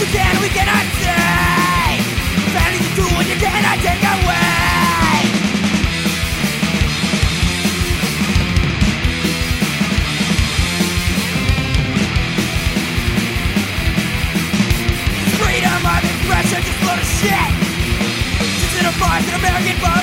we we cannot say you cannot take away Freedom of expression, just a of shit. Just in a an American bar